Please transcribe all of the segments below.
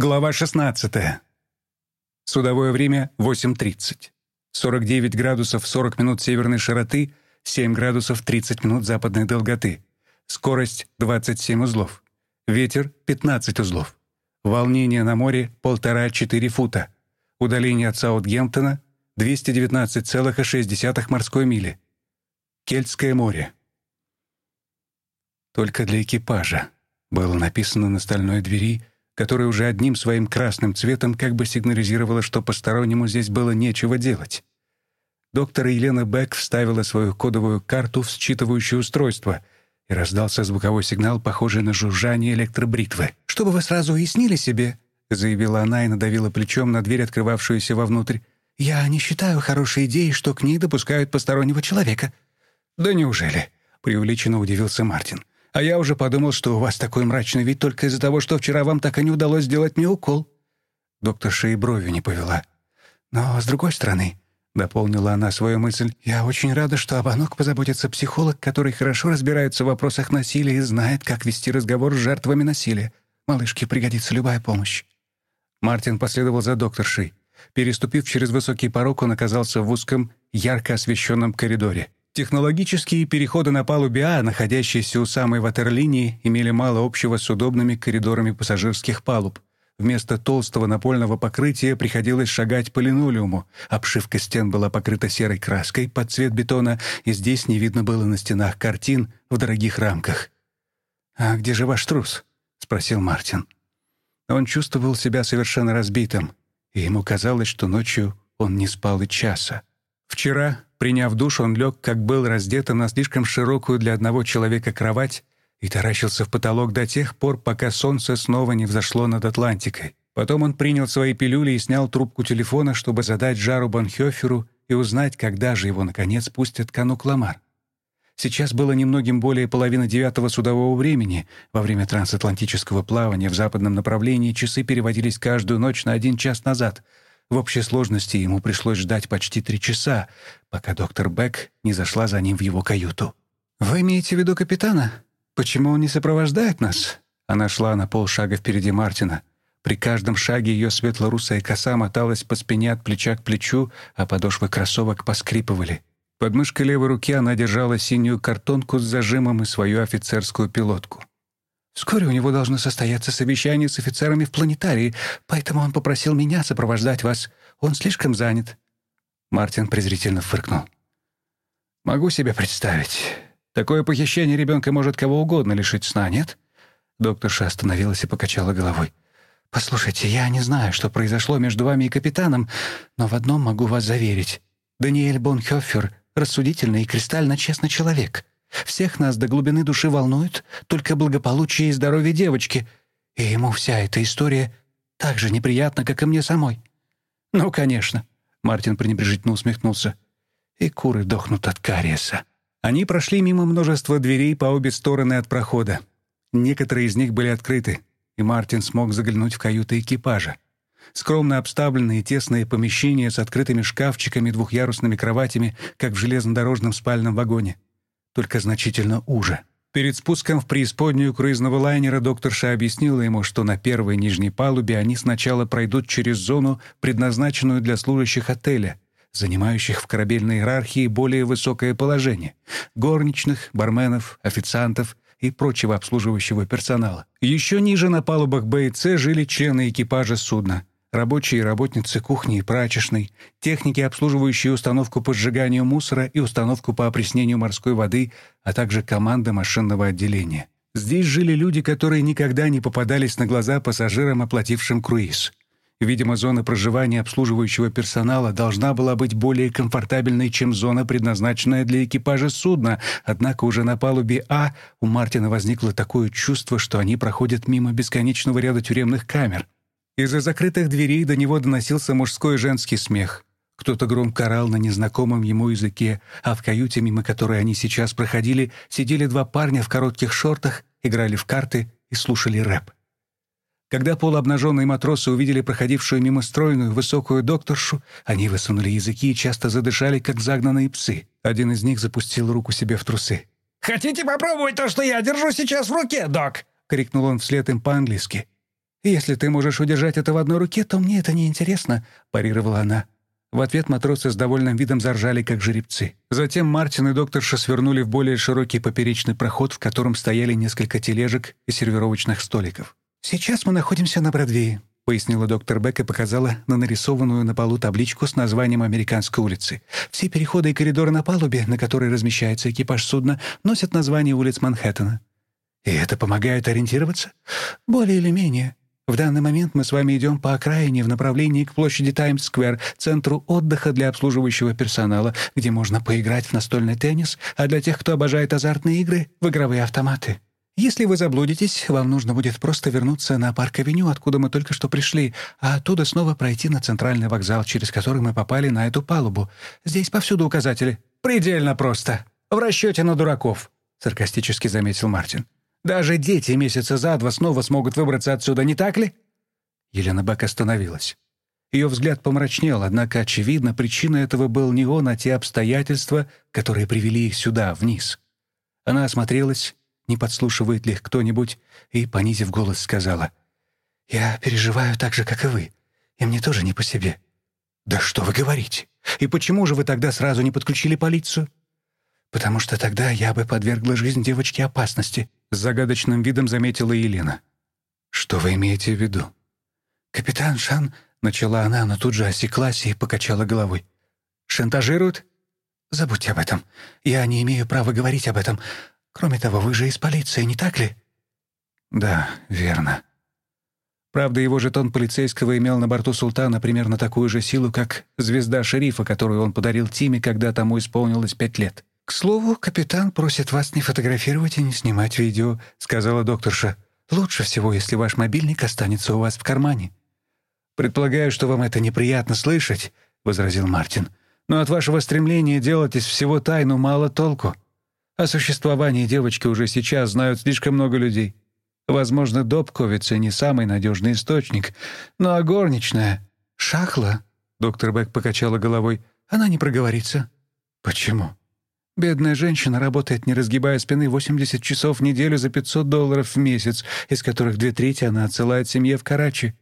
Глава 16. Судовое время 8.30. 49 градусов 40 минут северной широты, 7 градусов 30 минут западной долготы. Скорость 27 узлов. Ветер 15 узлов. Волнение на море 1,5-4 фута. Удаление от Саутгемптона 219,6 морской мили. Кельтское море. Только для экипажа было написано на стальной двери — которая уже одним своим красным цветом как бы сигнализировала, что постороннему здесь было нечего делать. Доктор Елена Бек вставила свою кодовую карту в считывающее устройство, и раздался звуковой сигнал, похожий на жужжание электробритвы. «Чтобы вы сразу уяснили себе», — заявила она и надавила плечом на дверь, открывавшуюся вовнутрь, «я не считаю хорошей идеей, что к ней допускают постороннего человека». «Да неужели?» — преувеличенно удивился Мартин. А я уже подумал, что у вас такой мрачный вид только из-за того, что вчера вам так и не удалось сделать мне укол». Доктор и бровью не повела. «Но, с другой стороны», — дополнила она свою мысль, «я очень рада, что об Анок позаботится психолог, который хорошо разбирается в вопросах насилия и знает, как вести разговор с жертвами насилия. Малышке пригодится любая помощь». Мартин последовал за докторшей. Переступив через высокий порог, он оказался в узком, ярко освещенном коридоре. Технологические переходы на палубе А, находящиеся у самой ватерлинии, имели мало общего с удобными коридорами пассажирских палуб. Вместо толстого напольного покрытия приходилось шагать по линолеуму. Обшивка стен была покрыта серой краской под цвет бетона, и здесь не видно было на стенах картин в дорогих рамках. «А где же ваш трус?» — спросил Мартин. Он чувствовал себя совершенно разбитым, и ему казалось, что ночью он не спал и часа. Вчера Приняв душ, он лег, как был, раздетым на слишком широкую для одного человека кровать и таращился в потолок до тех пор, пока солнце снова не взошло над Атлантикой. Потом он принял свои пилюли и снял трубку телефона, чтобы задать жару Бонхёферу и узнать, когда же его, наконец, пустят Канук-Ламар. Сейчас было немногим более половины девятого судового времени. Во время трансатлантического плавания в западном направлении часы переводились каждую ночь на один час назад — в общей сложности ему пришлось ждать почти три часа, пока доктор Бек не зашла за ним в его каюту. «Вы имеете в виду капитана? Почему он не сопровождает нас?» Она шла на полшага впереди Мартина. При каждом шаге ее светло-русая коса моталась по спине от плеча к плечу, а подошвы кроссовок поскрипывали. Под мышкой левой руки она держала синюю картонку с зажимом и свою офицерскую пилотку. Вскоре у него должно состояться совещание с офицерами в планетарии, поэтому он попросил меня сопровождать вас. Он слишком занят». Мартин презрительно фыркнул. «Могу себе представить. Такое похищение ребенка может кого угодно лишить сна, нет?» Докторша остановилась и покачала головой. «Послушайте, я не знаю, что произошло между вами и капитаном, но в одном могу вас заверить. Даниэль Бонхёффер — рассудительный и кристально честный человек. Всех нас до глубины души волнует только благополучие и здоровье девочки, и ему вся эта история так же неприятна, как и мне самой». «Ну, конечно», — Мартин пренебрежительно усмехнулся. «И куры дохнут от кариеса». Они прошли мимо множества дверей по обе стороны от прохода. Некоторые из них были открыты, и Мартин смог заглянуть в каюты экипажа. Скромно обставленные тесные помещения с открытыми шкафчиками и двухъярусными кроватями, как в железнодорожном спальном вагоне — только значительно уже. Перед спуском в преисподнюю круизного лайнера докторша объяснила ему, что на первой нижней палубе они сначала пройдут через зону, предназначенную для служащих отеля, занимающих в корабельной иерархии более высокое положение — горничных, барменов, официантов и прочего обслуживающего персонала. Еще ниже на палубах Б и С жили члены экипажа судна — рабочие и работницы кухни и прачечной, техники, обслуживающие установку по сжиганию мусора и установку по опреснению морской воды, а также команда машинного отделения. Здесь жили люди, которые никогда не попадались на глаза пассажирам, оплатившим круиз. Видимо, зона проживания обслуживающего персонала должна была быть более комфортабельной, чем зона, предназначенная для экипажа судна, однако уже на палубе А у Мартина возникло такое чувство, что они проходят мимо бесконечного ряда тюремных камер — из-за закрытых дверей до него доносился мужской и женский смех. Кто-то громко орал на незнакомом ему языке, а в каюте, мимо которой они сейчас проходили, сидели два парня в коротких шортах, играли в карты и слушали рэп. Когда полуобнаженные матросы увидели проходившую мимо стройную высокую докторшу, они высунули языки и часто задышали, как загнанные псы. Один из них запустил руку себе в трусы. «Хотите попробовать то, что я держу сейчас в руке, док?» — крикнул он вслед им по-английски. «Если ты можешь удержать это в одной руке, то мне это не интересно», — парировала она. В ответ матросы с довольным видом заржали, как жеребцы. Затем Мартин и докторша свернули в более широкий поперечный проход, в котором стояли несколько тележек и сервировочных столиков. «Сейчас мы находимся на Бродвее», — пояснила доктор Бек и показала на нарисованную на полу табличку с названием Американской улицы. «Все переходы и коридоры на палубе, на которой размещается экипаж судна, носят название улиц Манхэттена». «И это помогает ориентироваться?» «Более или менее. В данный момент мы с вами идем по окраине в направлении к площади Таймс-сквер, центру отдыха для обслуживающего персонала, где можно поиграть в настольный теннис, а для тех, кто обожает азартные игры, в игровые автоматы. Если вы заблудитесь, вам нужно будет просто вернуться на парк-авеню, откуда мы только что пришли, а оттуда снова пройти на центральный вокзал, через который мы попали на эту палубу. Здесь повсюду указатели. «Предельно просто. В расчете на дураков», — саркастически заметил Мартин. Даже дети месяца за два снова смогут выбраться отсюда, не так ли?» Елена Бак остановилась. Ее взгляд помрачнел, однако, очевидно, причиной этого был не он, а те обстоятельства, которые привели их сюда, вниз. Она осмотрелась, не подслушивает ли кто-нибудь, и, понизив голос, сказала, «Я переживаю так же, как и вы, и мне тоже не по себе». «Да что вы говорите? И почему же вы тогда сразу не подключили полицию?» «Потому что тогда я бы подвергла жизнь девочки опасности», — с загадочным видом заметила Елена. «Что вы имеете в виду?» «Капитан Шан...» — начала она, но тут же осеклась и покачала головой. «Шантажируют?» «Забудьте об этом. Я не имею права говорить об этом. Кроме того, вы же из полиции, не так ли?» «Да, верно». Правда, его жетон полицейского имел на борту «Султана» примерно такую же силу, как звезда шерифа, которую он подарил Тиме, когда тому исполнилось пять лет. «К слову, капитан просит вас не фотографировать и не снимать видео», — сказала докторша. «Лучше всего, если ваш мобильник останется у вас в кармане». «Предполагаю, что вам это неприятно слышать», — возразил Мартин. «Но от вашего стремления делать из всего тайну мало толку. О существовании девочки уже сейчас знают слишком много людей. Возможно, Добковица не самый надежный источник, но а горничная...» «Шахла», — доктор Бек покачала головой, — «она не проговорится». «Почему?» Бедная женщина работает, не разгибая спины, 80 часов в неделю за 500 долларов в месяц, из которых две трети она отсылает семье в Карачи.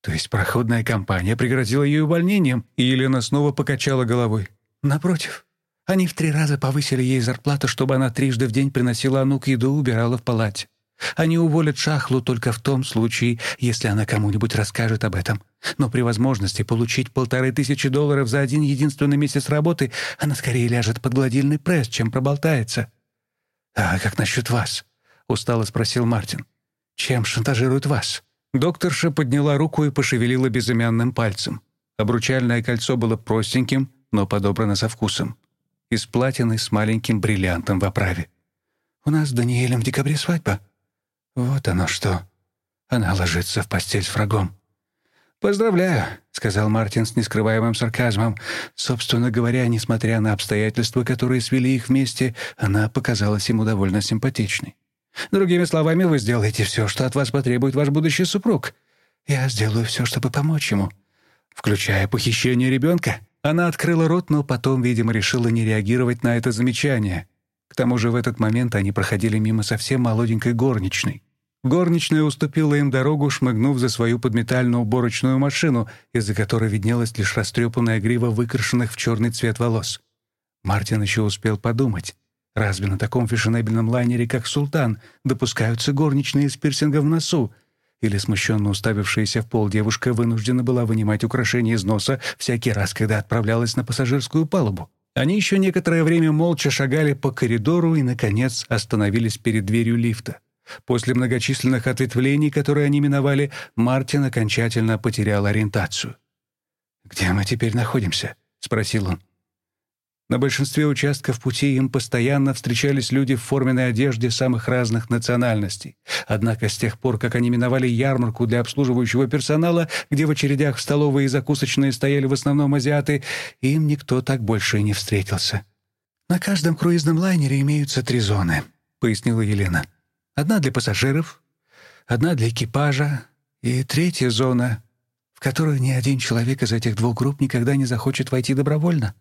То есть проходная компания пригрозила ей увольнением, и Елена снова покачала головой. Напротив, они в три раза повысили ей зарплату, чтобы она трижды в день приносила Анук еду убирала в палате. Они уволят Шахлу только в том случае, если она кому-нибудь расскажет об этом. Но при возможности получить полторы тысячи долларов за один единственный месяц работы она скорее ляжет под гладильный пресс, чем проболтается. «А как насчет вас?» — устало спросил Мартин. «Чем шантажируют вас?» Докторша подняла руку и пошевелила безымянным пальцем. Обручальное кольцо было простеньким, но подобрано со вкусом. Из платины с маленьким бриллиантом в оправе. «У нас с Даниэлем в декабре свадьба», вот оно что. Она ложится в постель с врагом. «Поздравляю», — сказал Мартин с нескрываемым сарказмом. Собственно говоря, несмотря на обстоятельства, которые свели их вместе, она показалась ему довольно симпатичной. «Другими словами, вы сделаете все, что от вас потребует ваш будущий супруг. Я сделаю все, чтобы помочь ему, включая похищение ребенка». Она открыла рот, но потом, видимо, решила не реагировать на это замечание. К тому же в этот момент они проходили мимо совсем молоденькой горничной. Горничная уступила им дорогу, шмыгнув за свою подметально-уборочную машину, из-за которой виднелась лишь растрепанная грива выкрашенных в черный цвет волос. Мартин еще успел подумать. Разве на таком фешенебельном лайнере, как «Султан», допускаются горничные с пирсингом в носу? Или смущенно уставившаяся в пол девушка вынуждена была вынимать украшения из носа всякий раз, когда отправлялась на пассажирскую палубу? Они еще некоторое время молча шагали по коридору и, наконец, остановились перед дверью лифта. После многочисленных ответвлений, которые они миновали, Мартин окончательно потерял ориентацию. «Где мы теперь находимся?» — спросил он. На большинстве участков пути им постоянно встречались люди в форменной одежде самых разных национальностей. Однако с тех пор, как они миновали ярмарку для обслуживающего персонала, где в очередях в столовые и закусочные стояли в основном азиаты, им никто так больше и не встретился. «На каждом круизном лайнере имеются три зоны», — пояснила Елена. Одна для пассажиров, одна для экипажа и третья зона, в которую ни один человек из этих двух групп никогда не захочет войти добровольно.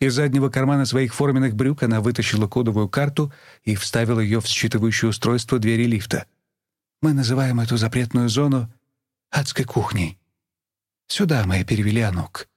Из заднего кармана своих форменных брюк она вытащила кодовую карту и вставила ее в считывающее устройство двери лифта. Мы называем эту запретную зону адской кухней. Сюда мы перевели Анук.